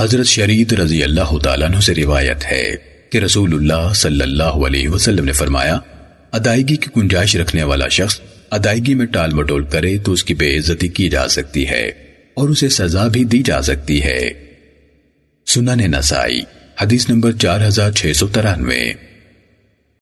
حضرت شرید رضی اللہ تعالیٰ عنہ سے روایت ہے کہ رسول اللہ صلی اللہ علیہ وسلم نے فرمایا، ادائیگی کی گنجائش رکھنے والا شخص ادائیگی میں ٹال مٹول کرے تو اس کی بے عزتی کی جا سکتی ہے اور اسے سزا بھی دی جا سکتی ہے۔ سنن نسائی، حدیث نمبر چار ہزار چھ سو ترانوے۔